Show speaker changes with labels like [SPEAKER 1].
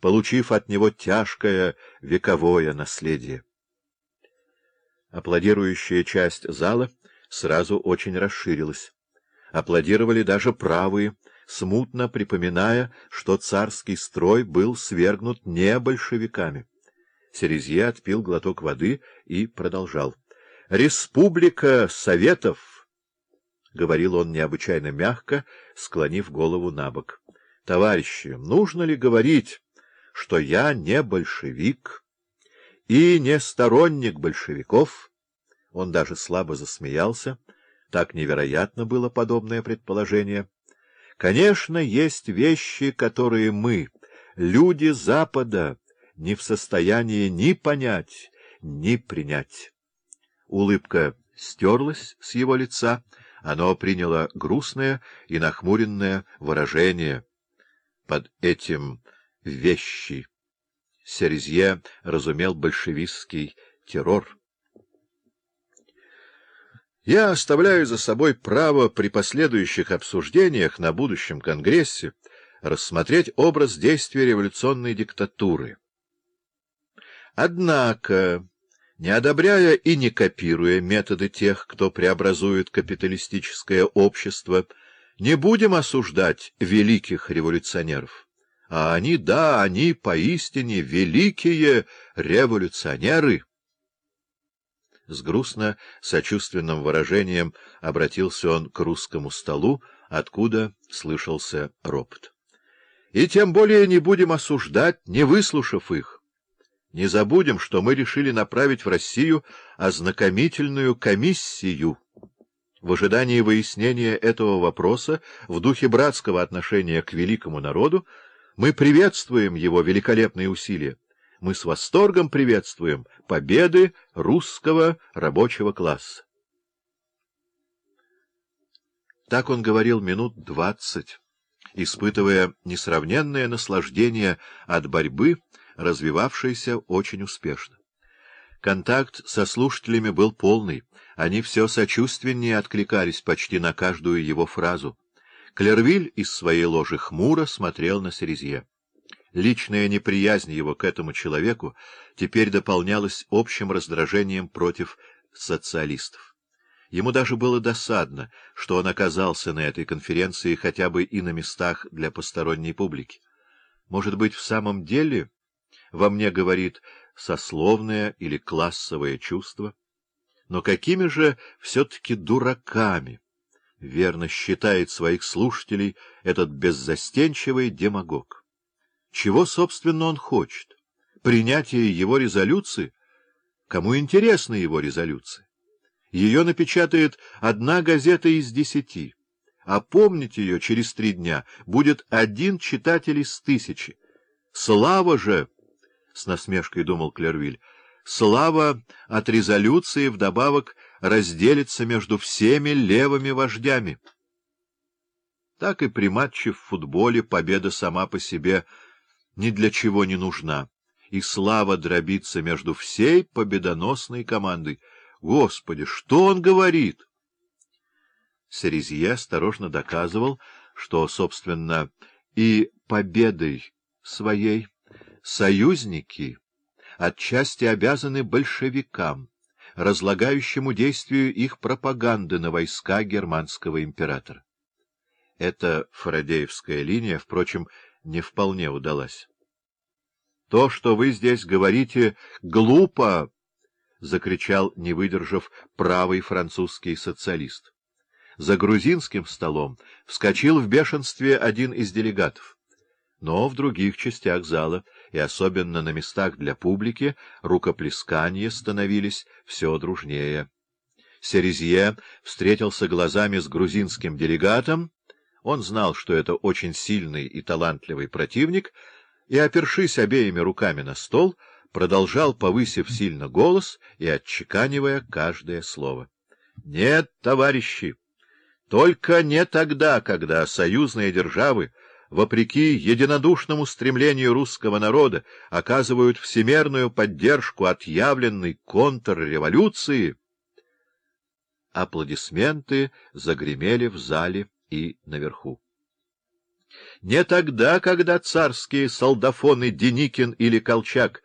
[SPEAKER 1] получив от него тяжкое вековое наследие. Аплодирующая часть зала сразу очень расширилась. Аплодировали даже правые, смутно припоминая, что царский строй был свергнут не большевиками. Серезье отпил глоток воды и продолжал. — Республика Советов! — говорил он необычайно мягко, склонив голову на бок. — Товарищи, нужно ли говорить, что я не большевик и не сторонник большевиков? Он даже слабо засмеялся. Так невероятно было подобное предположение. Конечно, есть вещи, которые мы, люди Запада, не в состоянии ни понять, ни принять. Улыбка стерлась с его лица, оно приняло грустное и нахмуренное выражение. Под этим «вещи» Серезье разумел большевистский террор. Я оставляю за собой право при последующих обсуждениях на будущем Конгрессе рассмотреть образ действия революционной диктатуры. Однако, не одобряя и не копируя методы тех, кто преобразует капиталистическое общество, не будем осуждать великих революционеров. А они, да, они поистине великие революционеры. С грустно-сочувственным выражением обратился он к русскому столу, откуда слышался ропот. И тем более не будем осуждать, не выслушав их. Не забудем, что мы решили направить в Россию ознакомительную комиссию. В ожидании выяснения этого вопроса в духе братского отношения к великому народу мы приветствуем его великолепные усилия мы с восторгом приветствуем победы русского рабочего класса. Так он говорил минут двадцать, испытывая несравненное наслаждение от борьбы, развивавшейся очень успешно. Контакт со слушателями был полный, они все сочувственнее откликались почти на каждую его фразу. Клервиль из своей ложи хмуро смотрел на Серезье. Личная неприязнь его к этому человеку теперь дополнялась общим раздражением против социалистов. Ему даже было досадно, что он оказался на этой конференции хотя бы и на местах для посторонней публики. Может быть, в самом деле во мне говорит сословное или классовое чувство? Но какими же все-таки дураками, верно считает своих слушателей этот беззастенчивый демагог? Чего, собственно, он хочет? Принятие его резолюции? Кому интересна его резолюция? Ее напечатает одна газета из десяти, а помнить ее через три дня будет один читатель из тысячи. Слава же, — с насмешкой думал Клервиль, — слава от резолюции вдобавок разделится между всеми левыми вождями. Так и при матче в футболе победа сама по себе — ни для чего не нужна, и слава дробится между всей победоносной командой. Господи, что он говорит? Серезье осторожно доказывал, что, собственно, и победой своей союзники отчасти обязаны большевикам, разлагающему действию их пропаганды на войска германского императора. Эта фарадеевская линия, впрочем, не вполне удалась. — То, что вы здесь говорите, глупо! — закричал, не выдержав, правый французский социалист. За грузинским столом вскочил в бешенстве один из делегатов. Но в других частях зала, и особенно на местах для публики, рукоплескания становились все дружнее. Серезье встретился глазами с грузинским делегатом, он знал, что это очень сильный и талантливый противник, и, опершись обеими руками на стол, продолжал, повысив сильно голос и отчеканивая каждое слово. — Нет, товарищи, только не тогда, когда союзные державы, вопреки единодушному стремлению русского народа, оказывают всемерную поддержку отъявленной контрреволюции. Аплодисменты загремели в зале и наверху. Не тогда, когда царские солдафоны Деникин или Колчак